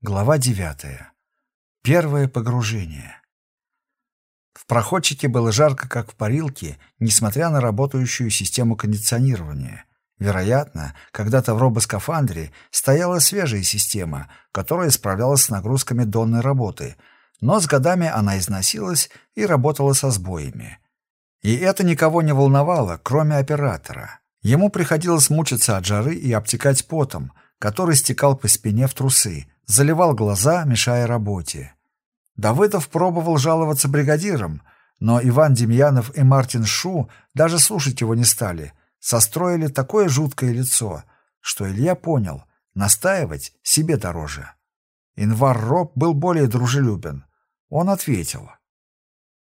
Глава девятая. Первое погружение. В проходчике было жарко, как в парилке, несмотря на работающую систему кондиционирования. Вероятно, когда-то в робоскафандре стояла свежая система, которая справлялась с нагрузками донной работы, но с годами она износилась и работала со сбоями. И это никого не волновало, кроме оператора. Ему приходилось мучиться от жары и обтекать потом, который стекал по спине в трусы, заливал глаза, мешая работе. Давыдов пробовал жаловаться бригадирам, но Иван Демьянов и Мартин Шу даже слушать его не стали, состроили такое жуткое лицо, что Илья понял, настаивать себе дороже. Инвар Роб был более дружелюбен. Он ответил.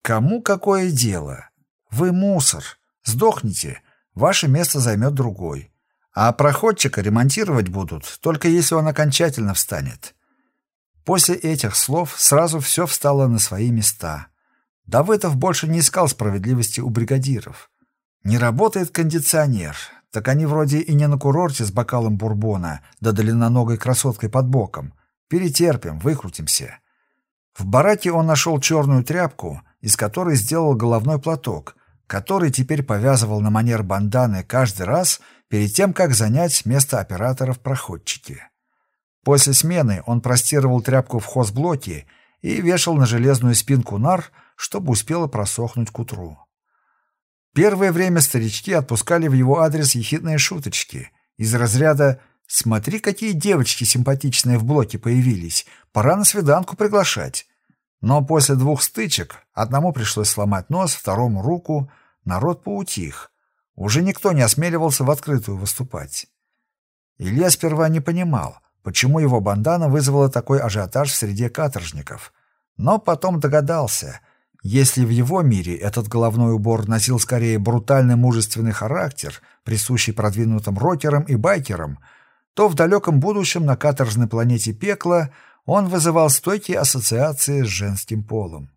«Кому какое дело? Вы мусор. Сдохните, ваше место займет другой. А проходчика ремонтировать будут, только если он окончательно встанет. После этих слов сразу все встало на свои места. Давыдов больше не искал справедливости у бригадиров. Не работает кондиционер, так они вроде и не на курорте с бокалом бурбона, да длинноногой красоткой под боком. Перетерпим, выкрутимся. В бараке он нашел черную тряпку, из которой сделал головной платок, который теперь повязывал на манер банданы каждый раз, перед тем, как занять место оператора в проходчике. После смены он простировал тряпку в хозблоке и вешал на железную спинку нар, чтобы успела просохнуть к утру. Первое время старички отпускали в его адрес ехидные шуточки из разряда «Смотри, какие девочки симпатичные в блоке появились, пора на свиданку приглашать». Но после двух стычек одному пришлось сломать нос, второму руку, народ поутих, уже никто не осмеливался в открытую выступать. Илья сперва не понимал, почему его бандана вызвала такой ажиотаж в среде каторжников. Но потом догадался, если в его мире этот головной убор носил скорее брутальный мужественный характер, присущий продвинутым рокерам и байкерам, то в далеком будущем на каторжной планете Пекла он вызывал стойкие ассоциации с женским полом.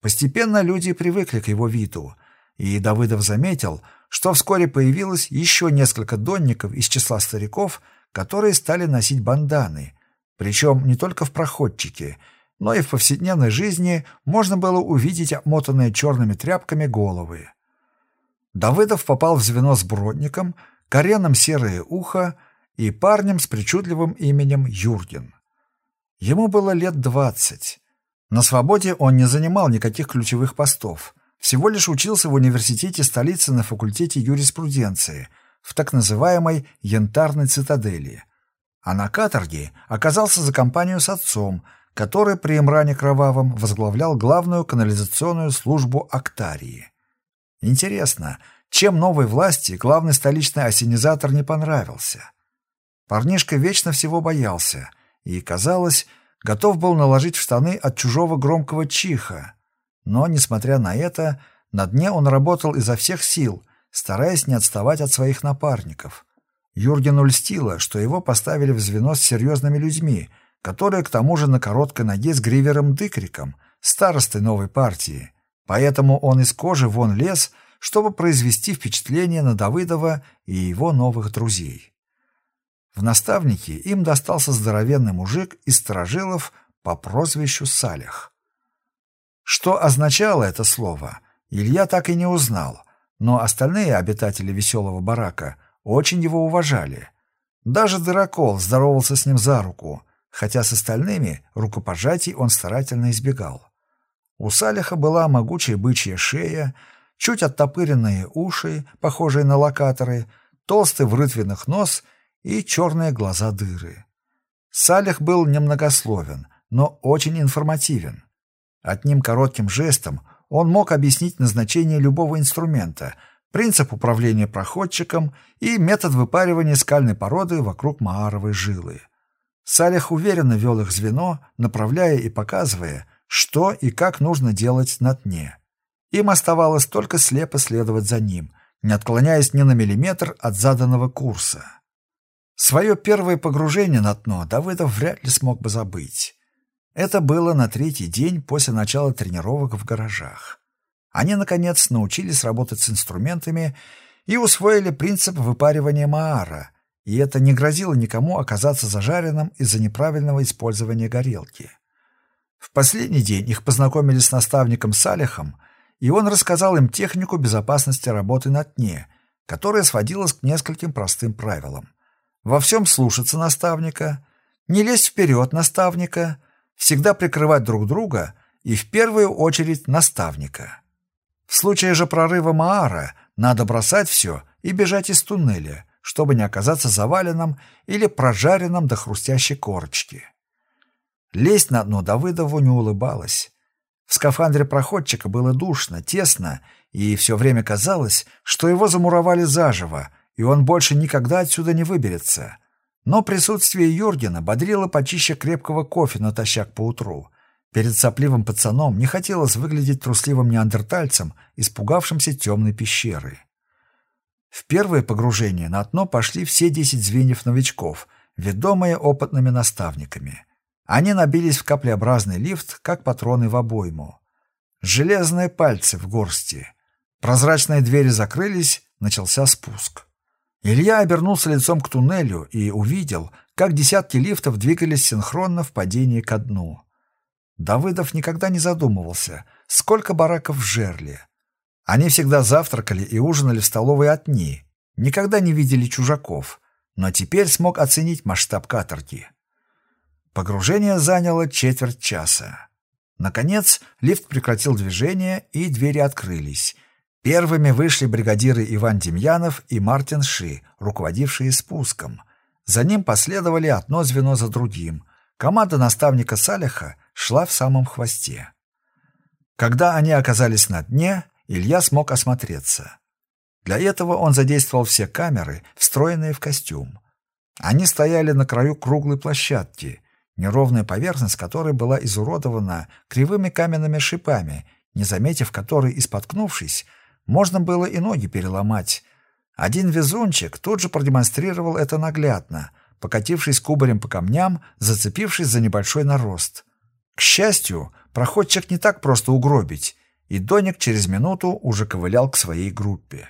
Постепенно люди привыкли к его виду, и Давыдов заметил, что вскоре появилось еще несколько донников из числа стариков, которые стали носить банданы. Причем не только в проходчике, но и в повседневной жизни можно было увидеть обмотанные черными тряпками головы. Давыдов попал в звено с бродником, кореном серое ухо и парнем с причудливым именем Юрген. Ему было лет двадцать. На свободе он не занимал никаких ключевых постов – всего лишь учился в университете столицы на факультете юриспруденции, в так называемой «янтарной цитадели». А на каторге оказался за компанию с отцом, который при Имране Кровавом возглавлял главную канализационную службу Актарии. Интересно, чем новой власти главный столичный осенизатор не понравился? Парнишка вечно всего боялся и, казалось, готов был наложить в штаны от чужого громкого чиха, но, несмотря на это, на дне он работал изо всех сил, стараясь не отставать от своих напарников. Юргену льстило, что его поставили в звено с серьезными людьми, которые к тому же на короткой ноге с Гривером Дыкриком, старостой новой партии. Поэтому он из кожи вон лез, чтобы произвести впечатление на Давыдова и его новых друзей. В наставнике им достался здоровенный мужик из сторожилов по прозвищу Салях. Что означало это слово, Илья так и не узнал, но остальные обитатели веселого барака очень его уважали. Даже Дырокол здоровался с ним за руку, хотя с остальными рукопожатий он старательно избегал. У Салиха была могучая бычья шея, чуть оттопыренные уши, похожие на локаторы, толстый в рытвенных нос и черные глаза дыры. Салих был немногословен, но очень информативен. Одним коротким жестом он мог объяснить назначение любого инструмента, принцип управления проходчиком и метод выпаривания скальной породы вокруг Мааровой жилы. Салих уверенно вел их звено, направляя и показывая, что и как нужно делать на дне. Им оставалось только слепо следовать за ним, не отклоняясь ни на миллиметр от заданного курса. Свое первое погружение на дно Давыдов вряд ли смог бы забыть. Это было на третий день после начала тренировок в гаражах. Они, наконец, научились работать с инструментами и усвоили принцип выпаривания Маара, и это не грозило никому оказаться зажаренным из-за неправильного использования горелки. В последний день их познакомили с наставником Салихом, и он рассказал им технику безопасности работы на дне, которая сводилась к нескольким простым правилам. Во всем слушаться наставника, не лезть вперед наставника, всегда прикрывать друг друга и в первую очередь наставника. В случае же прорыва Маара надо бросать все и бежать из туннеля, чтобы не оказаться заваленным или прожаренным до хрустящей корочки. Лезть на дно Давыдову не улыбалась. В скафандре проходчика было душно, тесно, и все время казалось, что его замуровали заживо, и он больше никогда отсюда не выберется. Но присутствие Юргена бодрило почище крепкого кофе натощак поутру. Перед сопливым пацаном не хотелось выглядеть трусливым неандертальцем, испугавшимся темной пещеры. В первое погружение на дно пошли все десять звеньев новичков, ведомые опытными наставниками. Они набились в каплеобразный лифт, как патроны в обойму. Железные пальцы в горсти. Прозрачные двери закрылись, начался спуск. Илья обернулся лицом к туннелю и увидел, как десятки лифтов двигались синхронно в падении ко дну. Давыдов никогда не задумывался, сколько бараков в жерле. Они всегда завтракали и ужинали в столовой одни, никогда не видели чужаков, но теперь смог оценить масштаб каторги. Погружение заняло четверть часа. Наконец, лифт прекратил движение, и двери открылись. Первыми вышли бригадиры Иван Демьянов и Мартин Ши, руководившие спуском. За ним последовали одно звено за другим. Команда наставника Салиха шла в самом хвосте. Когда они оказались на дне, Илья смог осмотреться. Для этого он задействовал все камеры, встроенные в костюм. Они стояли на краю круглой площадки, неровная поверхность которой была изуродована кривыми каменными шипами, не заметив которой и споткнувшись, можно было и ноги переломать. Один везунчик тут же продемонстрировал это наглядно, покатившись кубарем по камням, зацепившись за небольшой нарост. К счастью, проходчик не так просто угробить, и Доник через минуту уже ковылял к своей группе.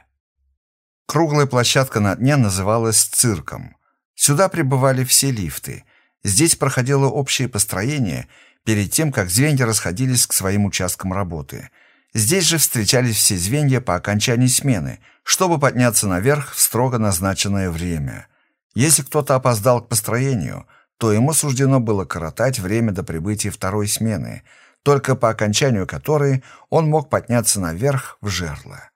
Круглая площадка на дне называлась «цирком». Сюда прибывали все лифты. Здесь проходило общее построение перед тем, как звенья расходились к своим участкам работы. Здесь же встречались все звенья по окончании смены, чтобы подняться наверх в строго назначенное время. Если кто-то опоздал к построению, то ему суждено было коротать время до прибытия второй смены – только по окончанию которой он мог подняться наверх в жерло.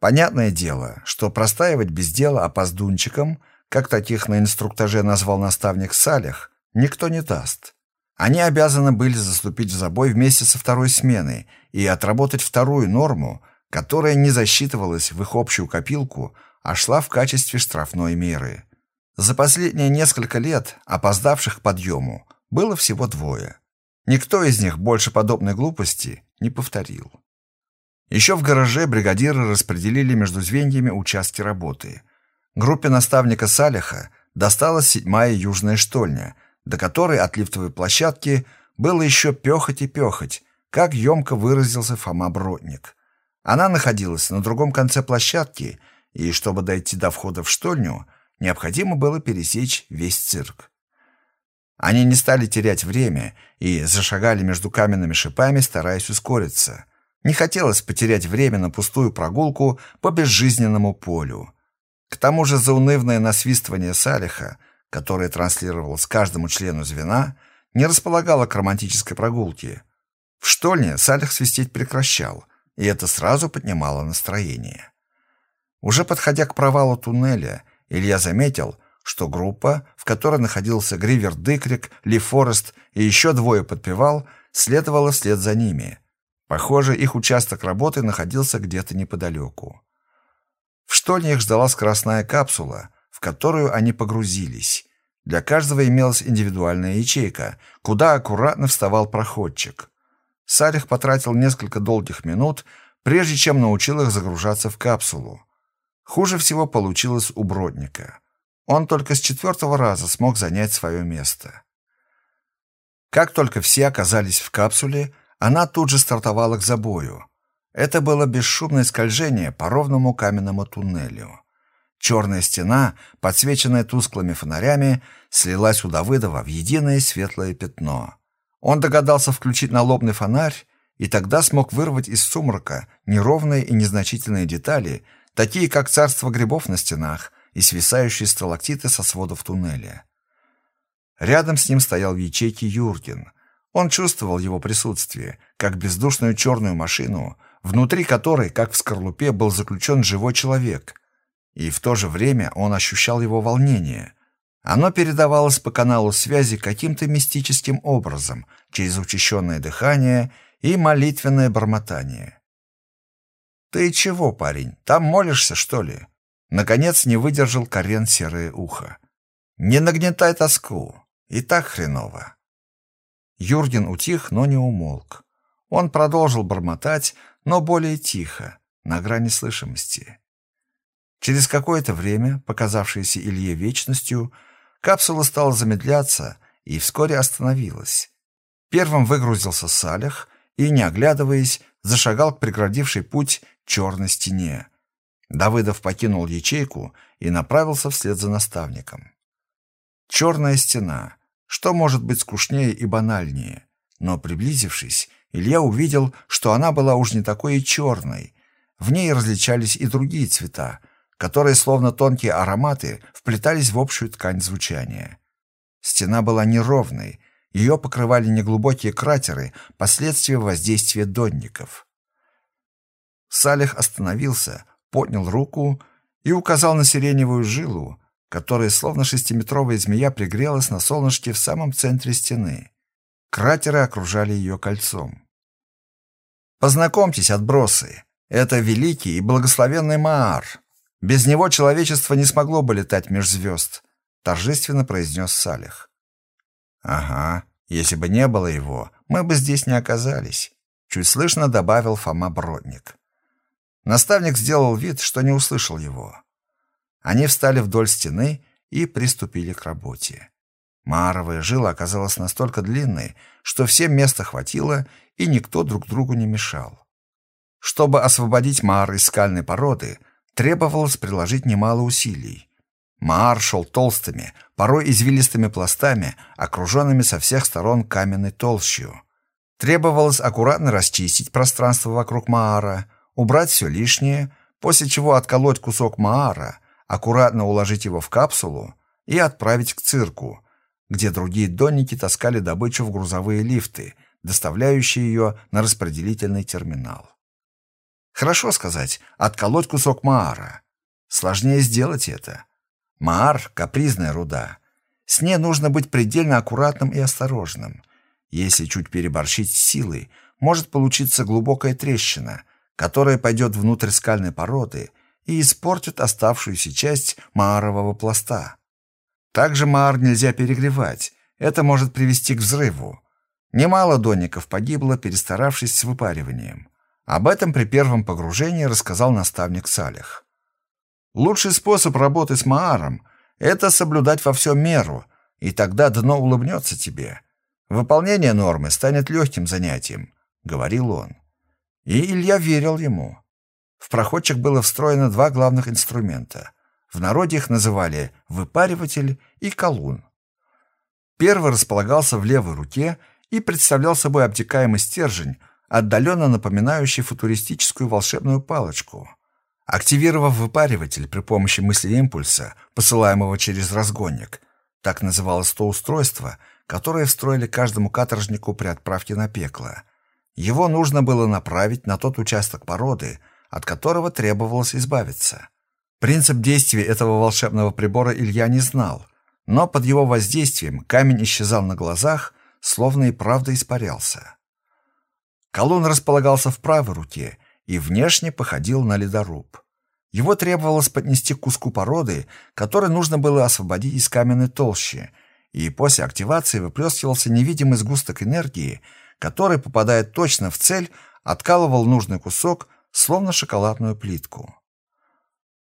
Понятное дело, что простаивать без дела опоздунчикам, как таких на инструктаже назвал наставник Салих, никто не даст. Они обязаны были заступить в забой вместе со второй сменой и отработать вторую норму, которая не засчитывалась в их общую копилку, а шла в качестве штрафной меры. За последние несколько лет опоздавших к подъему было всего двое. Никто из них больше подобной глупости не повторил. Еще в гараже бригадиры распределили между звеньями участки работы. Группе наставника Салиха досталась седьмая южная штольня, до которой от лифтовой площадки было еще пехать и пехать, как емко выразился Фома Бродник. Она находилась на другом конце площадки, и чтобы дойти до входа в штольню, необходимо было пересечь весь цирк. Они не стали терять время и зашагали между каменными шипами, стараясь ускориться. Не хотелось потерять время на пустую прогулку по безжизненному полю. К тому же заунывное насвистывание Салиха, которое транслировалось каждому члену звена, не располагало к романтической прогулке. В штольне Салих свистеть прекращал, и это сразу поднимало настроение. Уже подходя к провалу туннеля, Илья заметил, что группа, в которой находился Гривер Дыкрик, Ли Форест и еще двое подпевал, следовала вслед за ними. Похоже, их участок работы находился где-то неподалеку. В штольне их ждала скоростная капсула, в которую они погрузились. Для каждого имелась индивидуальная ячейка, куда аккуратно вставал проходчик. Салих потратил несколько долгих минут, прежде чем научил их загружаться в капсулу. Хуже всего получилось у Бродника. Он только с четвертого раза смог занять свое место. Как только все оказались в капсуле, она тут же стартовала к забою. Это было бесшумное скольжение по ровному каменному туннелю. Черная стена, подсвеченная тусклыми фонарями, слилась у Давыдова в единое светлое пятно. Он догадался включить налобный фонарь и тогда смог вырвать из сумрака неровные и незначительные детали, такие как царство грибов на стенах и свисающие сталактиты со сводов туннеля. Рядом с ним стоял в ячейке Юрген. Он чувствовал его присутствие, как бездушную черную машину, внутри которой, как в скорлупе, был заключен живой человек. И в то же время он ощущал его волнение. Оно передавалось по каналу связи каким-то мистическим образом, через учащенное дыхание и молитвенное бормотание. «Ты чего, парень, там молишься, что ли?» Наконец не выдержал Карен серое ухо. «Не нагнетай тоску, и так хреново». Юрген утих, но не умолк. Он продолжил бормотать, но более тихо, на грани слышимости. Через какое-то время, показавшееся Илье вечностью, капсула стала замедляться и вскоре остановилась. Первым выгрузился Салях и, не оглядываясь, зашагал к преградившей путь черной стене. Давыдов покинул ячейку и направился вслед за наставником. Черная стена. Что может быть скучнее и банальнее? Но, приблизившись, Илья увидел, что она была уж не такой и черной. В ней различались и другие цвета, которые, словно тонкие ароматы, вплетались в общую ткань звучания. Стена была неровной, ее покрывали неглубокие кратеры, последствия воздействия донников. Салих остановился, поднял руку и указал на сиреневую жилу, которая, словно шестиметровая змея, пригрелась на солнышке в самом центре стены. Кратеры окружали ее кольцом. «Познакомьтесь, отбросы, это великий и благословенный Маар. Без него человечество не смогло бы летать меж звезд», — торжественно произнес Салих. «Ага, если бы не было его, мы бы здесь не оказались», — чуть слышно добавил Фома Бродник. Наставник сделал вид, что не услышал его. Они встали вдоль стены и приступили к работе. Маровая жила оказалась настолько длинной, что всем места хватило, и никто друг другу не мешал. Чтобы освободить Маар из скальной породы, требовалось приложить немало усилий. Маар шел толстыми, порой извилистыми пластами, окруженными со всех сторон каменной толщью. Требовалось аккуратно расчистить пространство вокруг Маара, убрать все лишнее, после чего отколоть кусок Маара, аккуратно уложить его в капсулу и отправить к цирку, где другие донники таскали добычу в грузовые лифты, доставляющие ее на распределительный терминал. Хорошо сказать, отколоть кусок Маара. Сложнее сделать это. Маар — капризная руда. С ней нужно быть предельно аккуратным и осторожным. Если чуть переборщить силой, может получиться глубокая трещина, которая пойдет внутрь скальной породы и испортит оставшуюся часть маарового пласта. Также маар нельзя перегревать, это может привести к взрыву. Немало доников погибло, перестаравшись с выпариванием. Об этом при первом погружении рассказал наставник Салих. Лучший способ работы с Мааром — это соблюдать во всем меру, и тогда дно улыбнется тебе. Выполнение нормы станет легким занятием, — говорил он. И Илья верил ему. В проходчик было встроено два главных инструмента. В народе их называли выпариватель и колун. Первый располагался в левой руке и представлял собой обтекаемый стержень, отдаленно напоминающий футуристическую волшебную палочку. Активировав выпариватель при помощи мысли-импульса, посылаемого через разгонник, так называлось то устройство, которое встроили каждому каторжнику при отправке на пекло. Его нужно было направить на тот участок породы, от которого требовалось избавиться. Принцип действия этого волшебного прибора Илья не знал, но под его воздействием камень исчезал на глазах, словно и правда испарялся. Колонн располагался в правой руке и внешне походил на ледоруб. Его требовалось поднести к куску породы, который нужно было освободить из каменной толщи, и после активации выплескивался невидимый сгусток энергии, который, попадая точно в цель, откалывал нужный кусок, словно шоколадную плитку.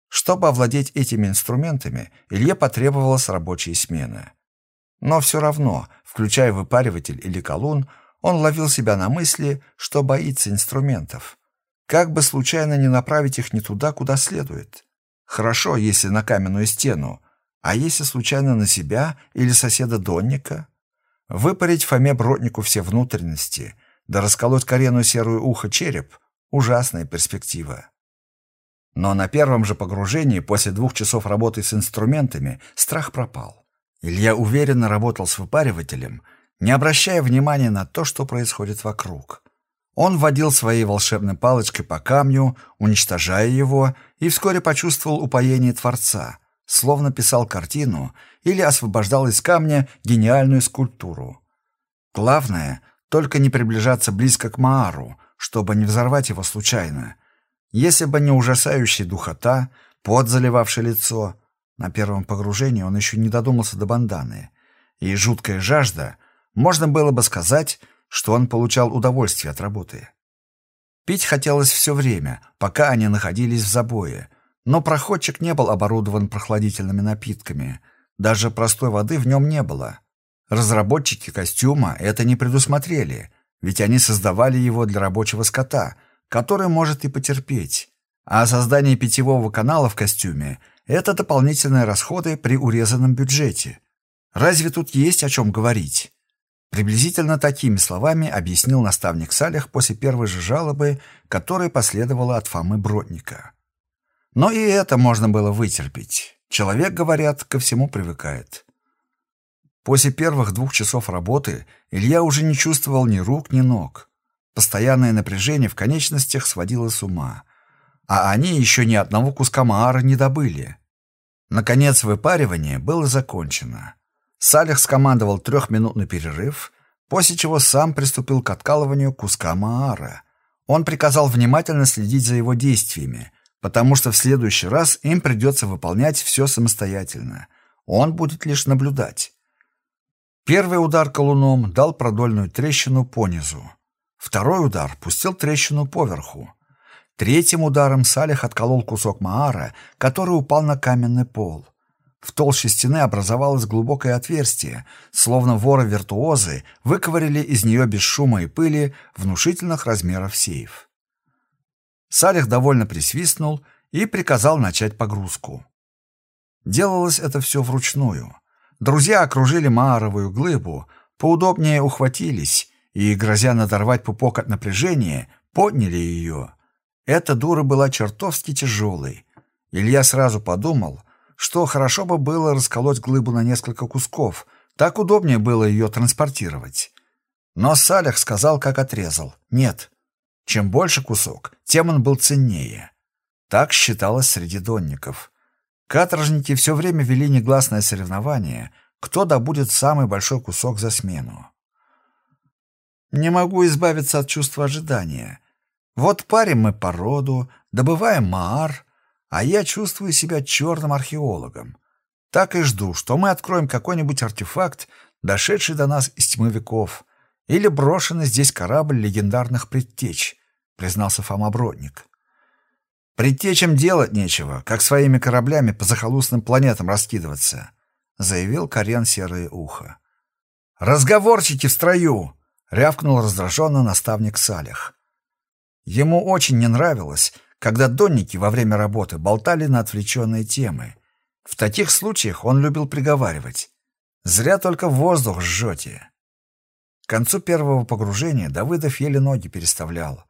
Чтобы овладеть этими инструментами, Илье потребовалась рабочая смена. Но все равно, включая выпариватель или колун, он ловил себя на мысли, что боится инструментов – как бы случайно не направить их не туда, куда следует. Хорошо, если на каменную стену, а если случайно на себя или соседа Донника? Выпарить Фоме Броднику все внутренности, да расколоть Карену серую ухо череп — ужасная перспектива. Но на первом же погружении, после двух часов работы с инструментами, страх пропал. Илья уверенно работал с выпаривателем, не обращая внимания на то, что происходит вокруг. Он водил своей волшебной палочкой по камню, уничтожая его, и вскоре почувствовал упоение Творца, словно писал картину или освобождал из камня гениальную скульптуру. Главное — только не приближаться близко к Маару, чтобы не взорвать его случайно. Если бы не ужасающая духота, пот, заливавший лицо, на первом погружении он еще не додумался до банданы, и жуткая жажда, можно было бы сказать, что он получал удовольствие от работы. Пить хотелось все время, пока они находились в забое, но проходчик не был оборудован прохладительными напитками, даже простой воды в нем не было. Разработчики костюма это не предусмотрели, ведь они создавали его для рабочего скота, который может и потерпеть. А создание питьевого канала в костюме – это дополнительные расходы при урезанном бюджете. Разве тут есть о чем говорить? Приблизительно такими словами объяснил наставник Салях после первой же жалобы, которая последовала от Фомы Бродника. Но и это можно было вытерпеть. Человек, говорят, ко всему привыкает. После первых двух часов работы Илья уже не чувствовал ни рук, ни ног. Постоянное напряжение в конечностях сводило с ума. А они еще ни одного куска маара не добыли. Наконец выпаривание было закончено. Салих скомандовал трехминутный перерыв, после чего сам приступил к откалыванию куска маара. Он приказал внимательно следить за его действиями, потому что в следующий раз им придется выполнять все самостоятельно. Он будет лишь наблюдать. Первый удар колуном дал продольную трещину по низу. Второй удар пустил трещину поверху. Третьим ударом Салих отколол кусок маара, который упал на каменный пол. В толще стены образовалось глубокое отверстие, словно воры-виртуозы выковырили из нее без шума и пыли внушительных размеров сейф. Салих довольно присвистнул и приказал начать погрузку. Делалось это все вручную. Друзья окружили Мааровую глыбу, поудобнее ухватились и, грозя надорвать пупок от напряжения, подняли ее. Эта дура была чертовски тяжелой. Илья сразу подумал — что хорошо бы было расколоть глыбу на несколько кусков, так удобнее было ее транспортировать. Но Салях сказал, как отрезал. Нет, чем больше кусок, тем он был ценнее. Так считалось среди донников. Каторжники все время вели негласное соревнование, кто добудет самый большой кусок за смену. Не могу избавиться от чувства ожидания. Вот парим мы породу, добываем маар, а я чувствую себя черным археологом. Так и жду, что мы откроем какой-нибудь артефакт, дошедший до нас из тьмы веков, или брошенный здесь корабль легендарных предтеч, признался Фома Бродник. Предтечам делать нечего, как своими кораблями по захолустным планетам раскидываться, заявил Карен Серое Ухо. Разговорчики в строю, рявкнул раздраженно наставник Салих. Ему очень не нравилось, когда донники во время работы болтали на отвлеченные темы. В таких случаях он любил приговаривать. «Зря только воздух жжете». К концу первого погружения Давыдов еле ноги переставлял.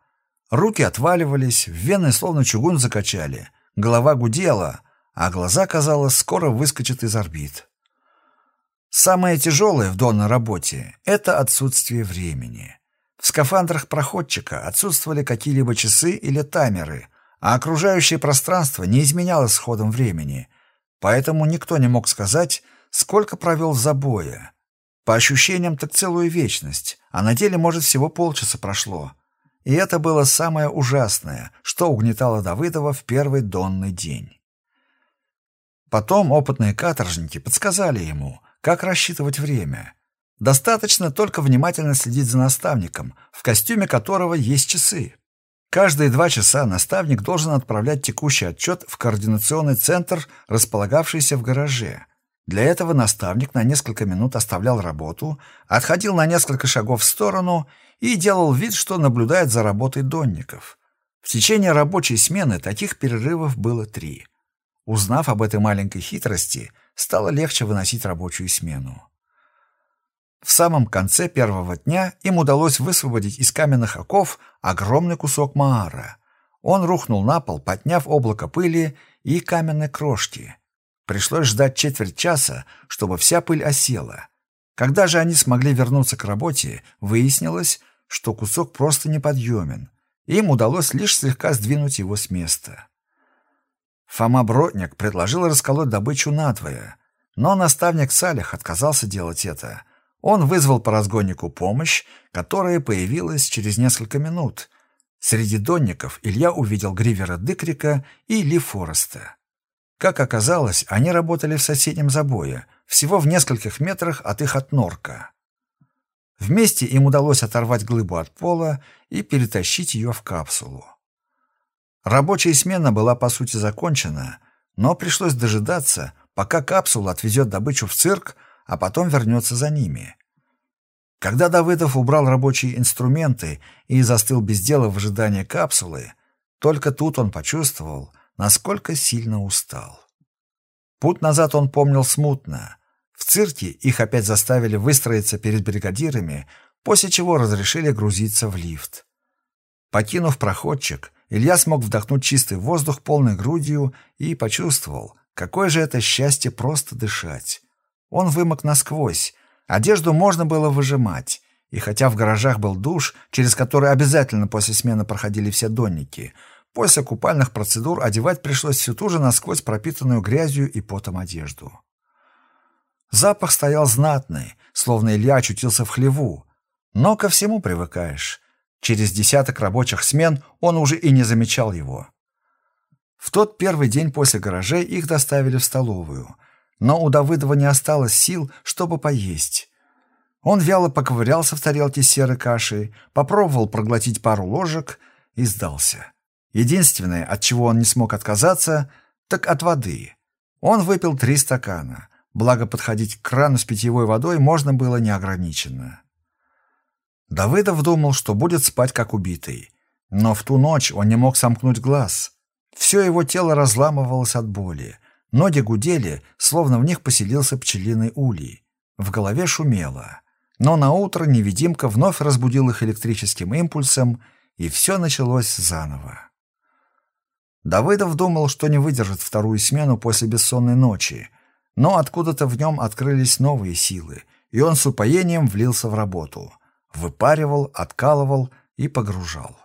Руки отваливались, вены словно чугун закачали, голова гудела, а глаза, казалось, скоро выскочат из орбит. Самое тяжелое в донной работе — это отсутствие времени. В скафандрах проходчика отсутствовали какие-либо часы или таймеры, а окружающее пространство не изменялось с ходом времени, поэтому никто не мог сказать, сколько провел в забое. По ощущениям, так целую вечность, а на деле, может, всего полчаса прошло. И это было самое ужасное, что угнетало Давыдова в первый донный день. Потом опытные каторжники подсказали ему, как рассчитывать время. Достаточно только внимательно следить за наставником, в костюме которого есть часы. Каждые два часа наставник должен отправлять текущий отчет в координационный центр, располагавшийся в гараже. Для этого наставник на несколько минут оставлял работу, отходил на несколько шагов в сторону и делал вид, что наблюдает за работой донников. В течение рабочей смены таких перерывов было три. Узнав об этой маленькой хитрости, стало легче выносить рабочую смену. Самом конце первого дня им удалось высвободить из каменных оков огромный кусок маара. Он рухнул на пол, подняв облако пыли и каменной крошки. Пришлось ждать четверть часа, чтобы вся пыль осела. Когда же они смогли вернуться к работе, выяснилось, что кусок просто неподъемен. Им удалось лишь слегка сдвинуть его с места. Фома Бродняк предложил расколоть добычу надвое, но наставник Салих отказался делать это — он вызвал по разгоннику помощь, которая появилась через несколько минут. Среди донников Илья увидел Гривера Дыкрика и Ли Фореста. Как оказалось, они работали в соседнем забое, всего в нескольких метрах от их отнорка. Вместе им удалось оторвать глыбу от пола и перетащить ее в капсулу. Рабочая смена была по сути закончена, но пришлось дожидаться, пока капсула отвезет добычу в цирк, а потом вернется за ними. Когда Давыдов убрал рабочие инструменты и застыл без дела в ожидании капсулы, только тут он почувствовал, насколько сильно устал. Путь назад он помнил смутно. В цирке их опять заставили выстроиться перед бригадирами, после чего разрешили грузиться в лифт. Покинув проходчик, Илья смог вдохнуть чистый воздух полной грудью и почувствовал, какое же это счастье просто дышать. Он вымок насквозь. Одежду можно было выжимать. И хотя в гаражах был душ, через который обязательно после смены проходили все донники, после купальных процедур одевать пришлось всю ту же насквозь пропитанную грязью и потом одежду. Запах стоял знатный, словно Илья очутился в хлеву. Но ко всему привыкаешь. Через десяток рабочих смен он уже и не замечал его. В тот первый день после гаражей их доставили в столовую но у Давыдова не осталось сил, чтобы поесть. Он вяло поковырялся в тарелке серой каши, попробовал проглотить пару ложек и сдался. Единственное, от чего он не смог отказаться, так от воды. Он выпил три стакана, благо подходить к крану с питьевой водой можно было неограниченно. Давыдов думал, что будет спать как убитый, но в ту ночь он не мог сомкнуть глаз. Все его тело разламывалось от боли, Ноги гудели, словно в них поселился пчелиный улей. В голове шумело. Но на утро невидимка вновь разбудил их электрическим импульсом, и все началось заново. Давыдов думал, что не выдержит вторую смену после бессонной ночи, но откуда-то в нем открылись новые силы, и он с упоением влился в работу. Выпаривал, откалывал и погружал.